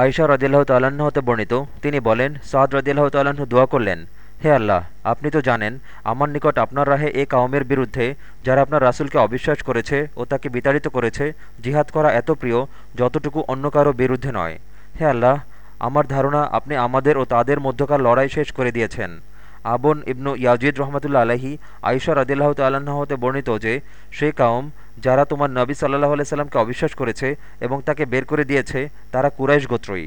আয়েশা রদিল্লাহ তাল্লাহ্ন হতে বর্ণিত, তিনি বলেন, সাদ রদিল্লাহ তাল্লাহ্ন দোয়া করলেন, হে আল্লাহ, আপনি তো জানেন, আমার নিকট আপনার রাহে এ কাউমের বিরুদ্ধে যারা আপনার রাসুলকে অবিশ্বাস করেছে ও তাকে বিতাড়িত করেছে, জিহাদ করা এত প্রিয়, যতটুকু অন্য কারও বিরুদ্ধে নয়। হে আল্লাহ, আমার ধারণা আপনি আমাদের ও তাদের মধ্যকার লড়াই শেষ করে দিয়েছেন। আবন ইবনু ইয়াজিদ রহমতুল্লা আলহি আইসা রদিল্লাহ তাল্লাহ হতে বর্ণিত যে, সে কাউম যারা তোমার নবী সাল্লাহ আলাইসাল্লামকে অবিশ্বাস করেছে এবং তাকে বের করে দিয়েছে, তারা কুরাইশ গোত্রয়ী